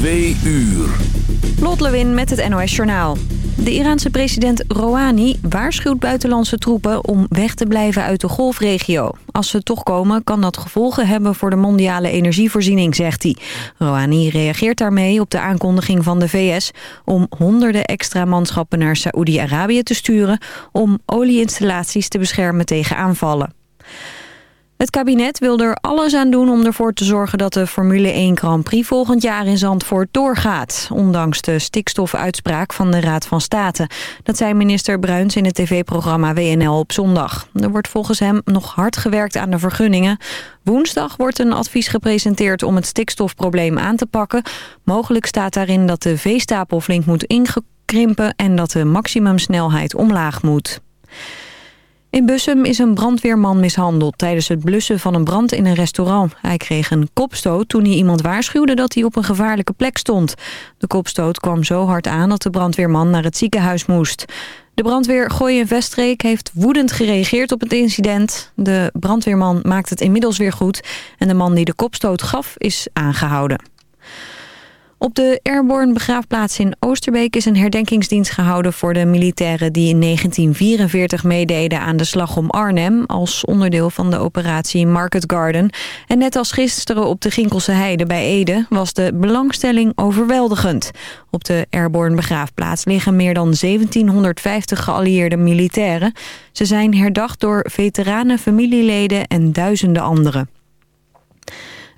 Twee uur. Lot Lewin met het NOS Journaal. De Iraanse president Rouhani waarschuwt buitenlandse troepen om weg te blijven uit de golfregio. Als ze toch komen, kan dat gevolgen hebben voor de mondiale energievoorziening, zegt hij. Rouhani reageert daarmee op de aankondiging van de VS om honderden extra manschappen naar Saoedi-Arabië te sturen om olieinstallaties te beschermen tegen aanvallen. Het kabinet wil er alles aan doen om ervoor te zorgen dat de Formule 1 Grand Prix volgend jaar in Zandvoort doorgaat. Ondanks de stikstofuitspraak van de Raad van State. Dat zei minister Bruins in het tv-programma WNL op zondag. Er wordt volgens hem nog hard gewerkt aan de vergunningen. Woensdag wordt een advies gepresenteerd om het stikstofprobleem aan te pakken. Mogelijk staat daarin dat de veestapel flink moet ingekrimpen en dat de maximumsnelheid omlaag moet. In Bussum is een brandweerman mishandeld tijdens het blussen van een brand in een restaurant. Hij kreeg een kopstoot toen hij iemand waarschuwde dat hij op een gevaarlijke plek stond. De kopstoot kwam zo hard aan dat de brandweerman naar het ziekenhuis moest. De brandweer Gooi en Vestreek heeft woedend gereageerd op het incident. De brandweerman maakt het inmiddels weer goed en de man die de kopstoot gaf is aangehouden. Op de Airborne begraafplaats in Oosterbeek is een herdenkingsdienst gehouden voor de militairen die in 1944 meededen aan de slag om Arnhem als onderdeel van de operatie Market Garden. En net als gisteren op de Ginkelse Heide bij Ede was de belangstelling overweldigend. Op de Airborne begraafplaats liggen meer dan 1750 geallieerde militairen. Ze zijn herdacht door veteranen, familieleden en duizenden anderen.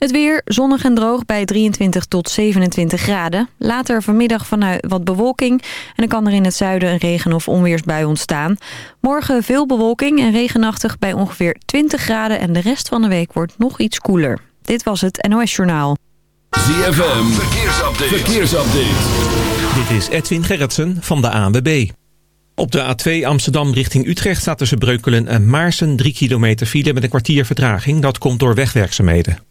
Het weer zonnig en droog bij 23 tot 27 graden. Later vanmiddag vanuit wat bewolking. En dan kan er in het zuiden een regen- of onweersbui ontstaan. Morgen veel bewolking en regenachtig bij ongeveer 20 graden. En de rest van de week wordt nog iets koeler. Dit was het NOS Journaal. ZFM, verkeersupdate. verkeersupdate. Dit is Edwin Gerritsen van de ANWB. Op de A2 Amsterdam richting Utrecht staat tussen Breukelen en Maarsen 3 kilometer file met een kwartier vertraging. Dat komt door wegwerkzaamheden.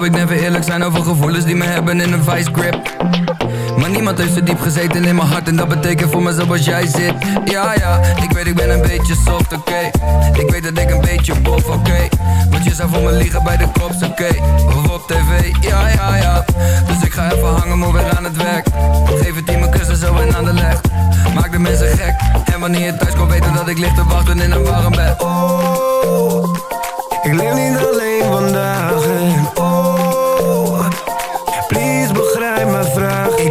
zou ik never eerlijk zijn over gevoelens die me hebben in een vice grip. Maar niemand heeft zo diep gezeten in mijn hart En dat betekent voor me zoals jij zit. Ja ja, ik weet ik ben een beetje soft, oké. Ik weet dat ik een beetje bof, oké. Want je zou voor me liegen bij de kops, oké. Of op tv, ja ja ja. Dus ik ga even hangen, maar weer aan het werk. Geef het team kussen zo en aan de leg. Maak de mensen gek. En wanneer je thuis komt weten dat ik lig te wachten in een warm bed. Oh, ik leef niet alleen vandaag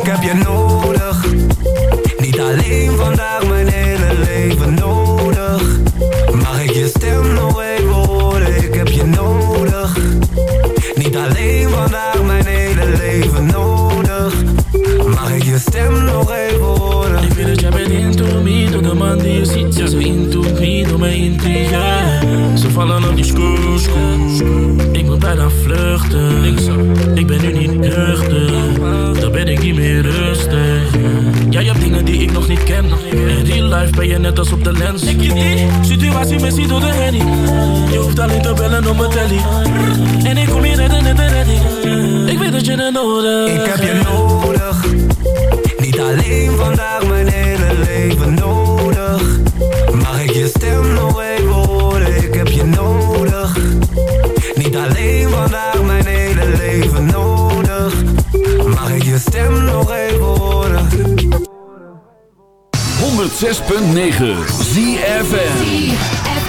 heb je nodig. Niet alleen vandaag, mijn hele leven nodig. Mag ik je stem nog even horen, ik heb je nodig. Niet alleen vandaag, mijn hele leven nodig. Mag ik je stem nog even horen? Ik weet dat jij bent into me Door de man die je ziet, ja zo into me Door mijn intrigue. Ze vallen op die Ik moet bijna vluchten. Ik ben nog niet ken. In real life ben je net als op de lens. Ik je die situatie missie door de henny Je hoeft alleen te bellen om mijn telly. En ik kom hier redden net een redding Ik weet dat je het nodig Ik heb je nodig. Niet alleen vandaag, mijn hele leven nodig. Mag ik je stem nog 106.9 ZFN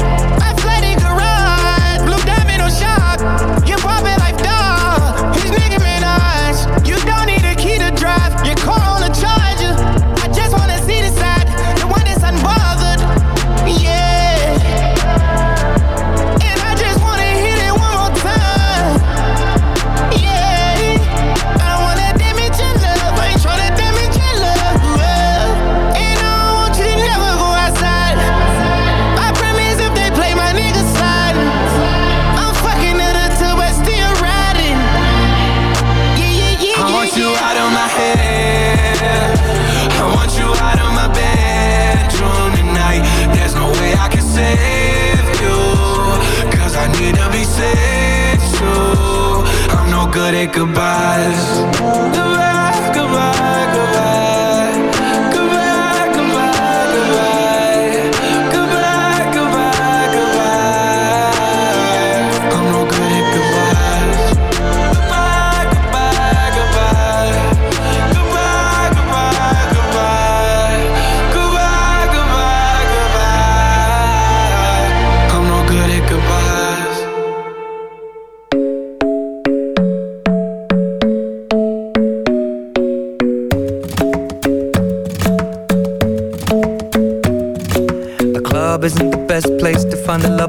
Goodbyes.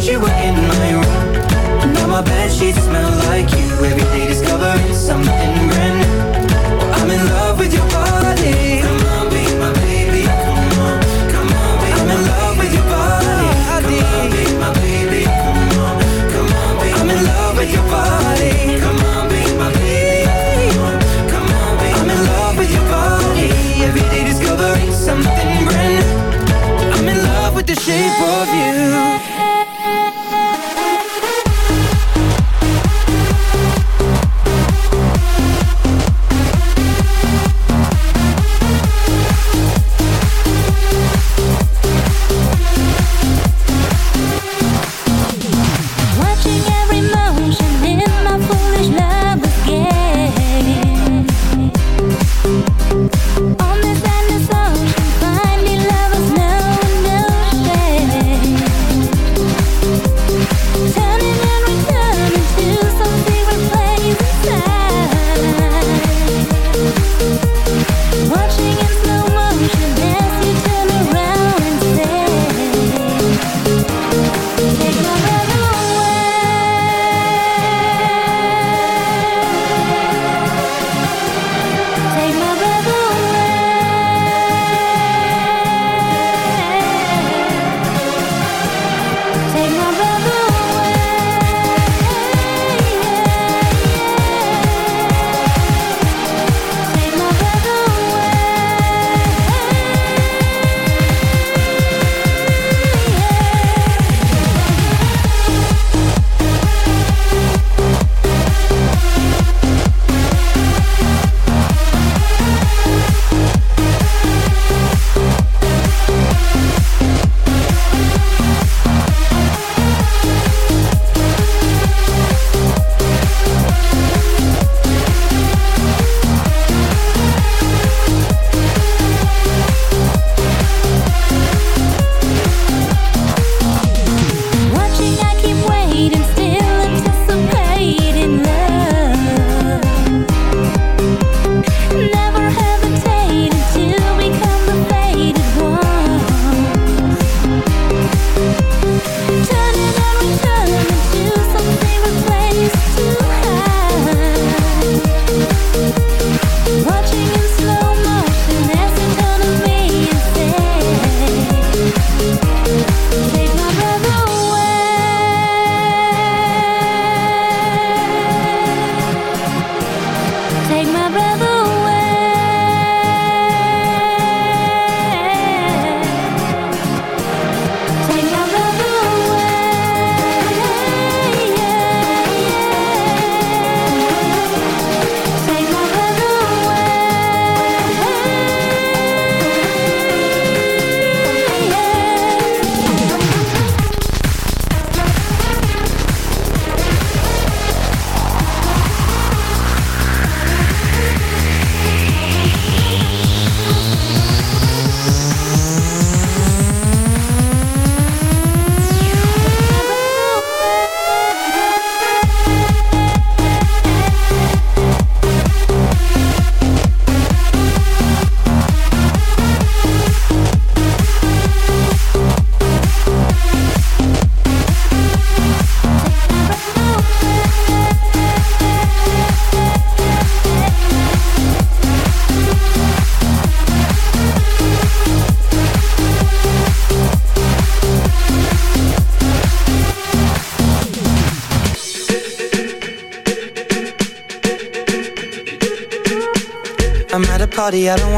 Night you were in my room. And now my bed sheets smell like you. Every day discovering something brand new. I'm in love with your body. Come on, be my baby. Come on, come on, be I'm in love with your body. Come on, be my baby. Come on, come on, be I'm in love with your body. Come on, be my baby. Come on, come on, be I'm in love with your body. Every day discovering something brand new. I'm in love with the shape of you.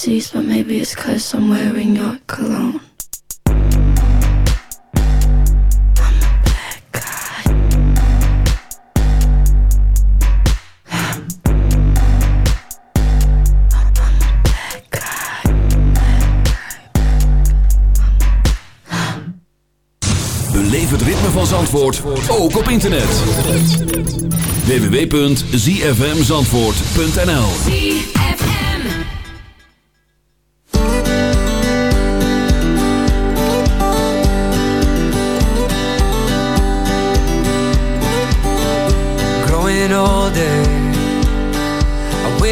overseas, but maybe it's cause I'm wearing your cologne. Beleef het ritme van Zandvoort, ook op internet. www.zfmzandvoort.nl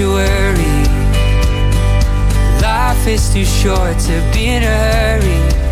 sanctuary. Life is too short to be in a hurry.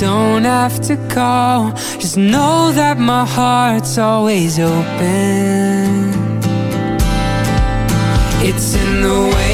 don't have to call. Just know that my heart's always open. It's in the way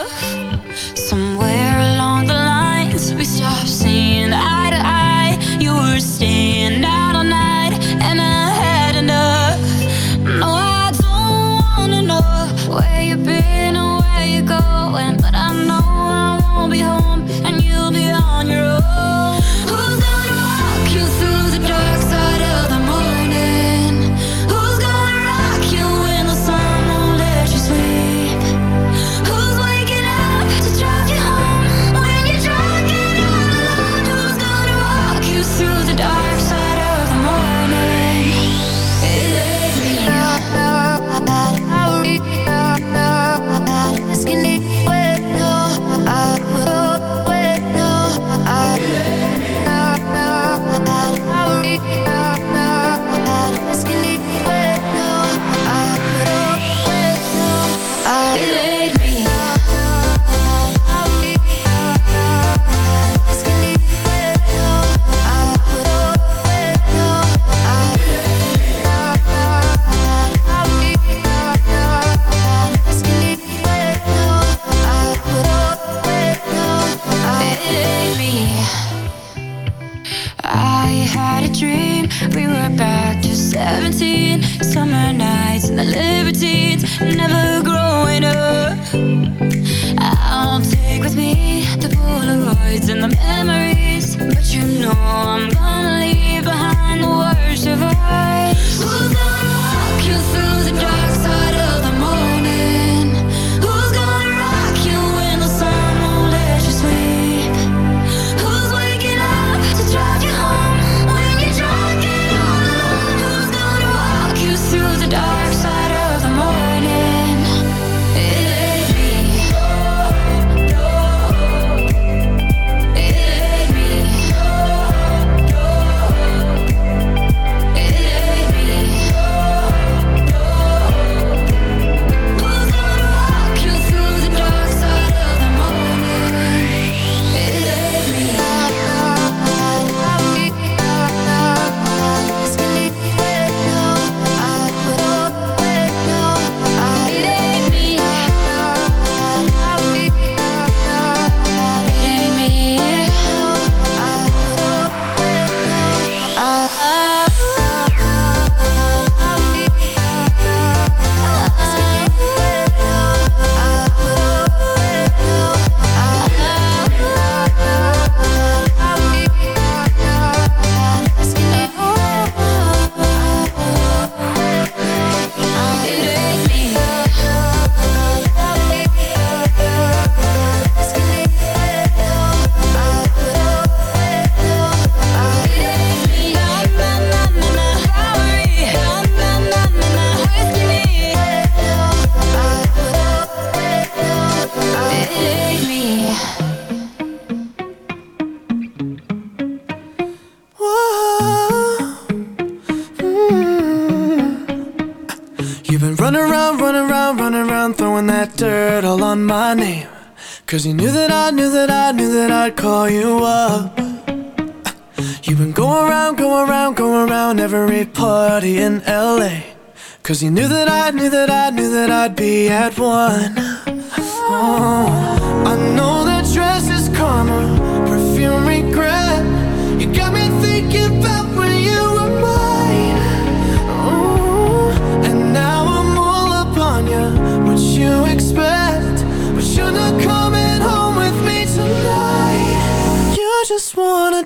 just wanna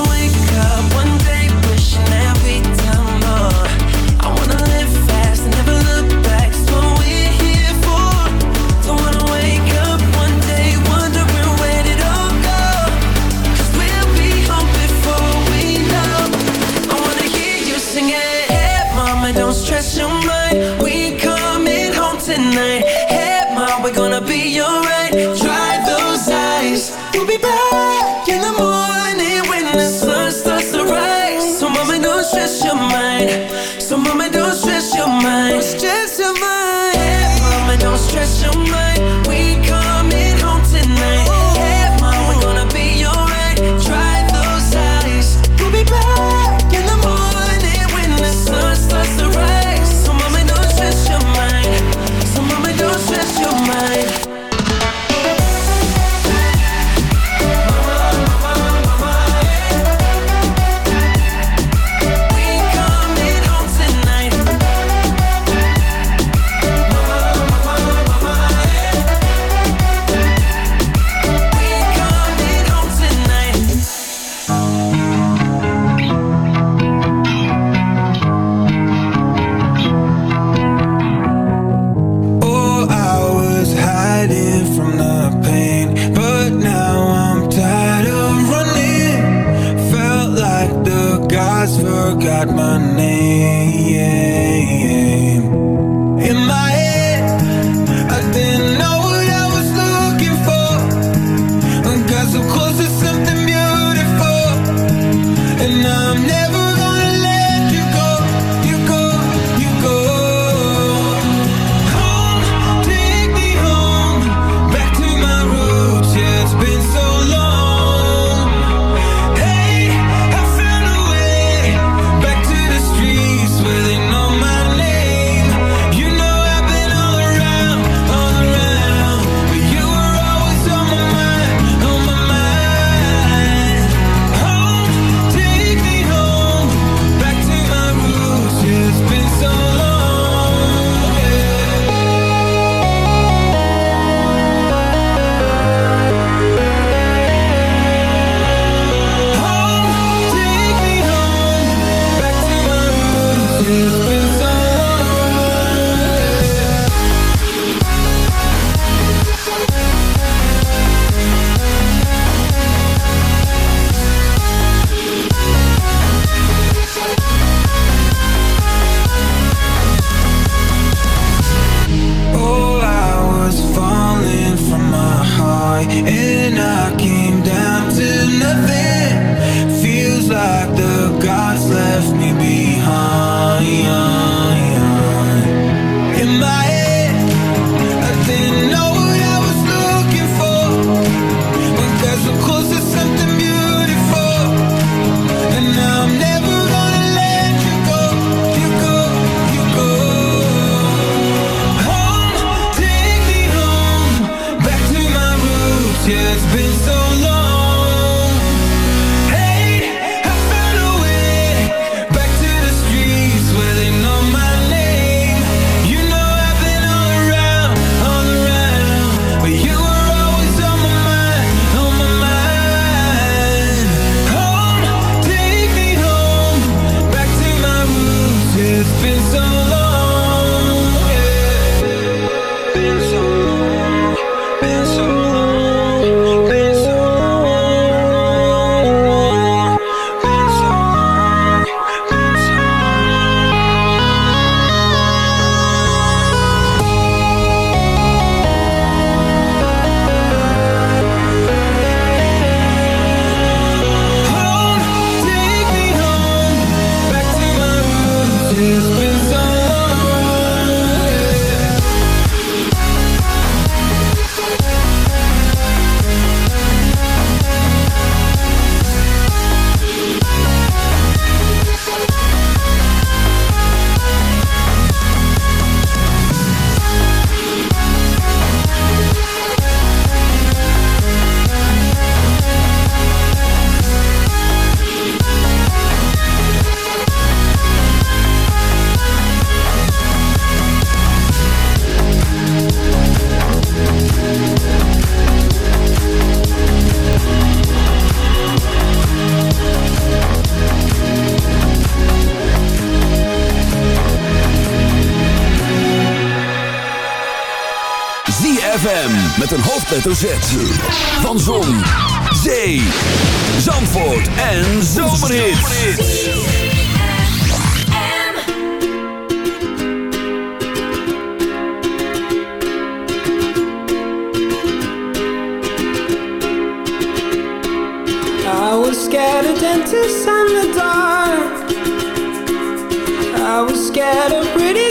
hoofdletter Z. Van Zon, Zee, Zandvoort en Zomerhit. I was scared of dentists and the dark. I was scared of pretty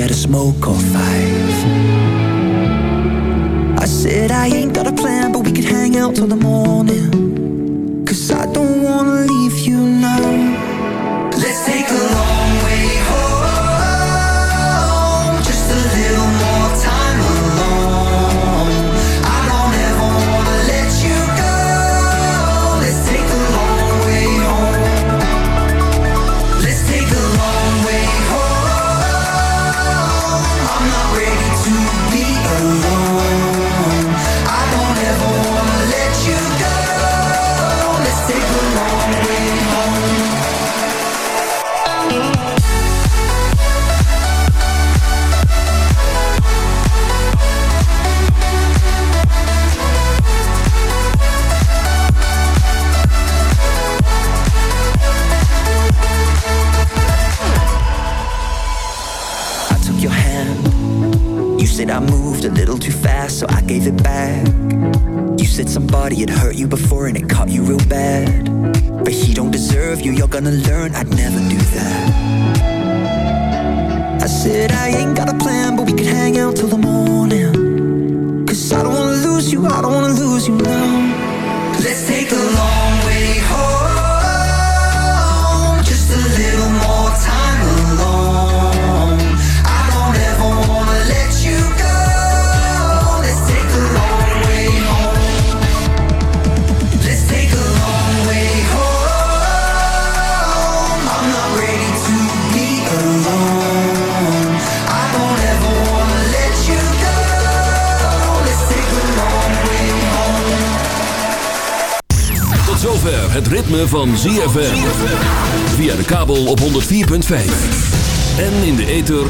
shared a smoke or five. I said I ain't got a plan, but we could hang out till the morning.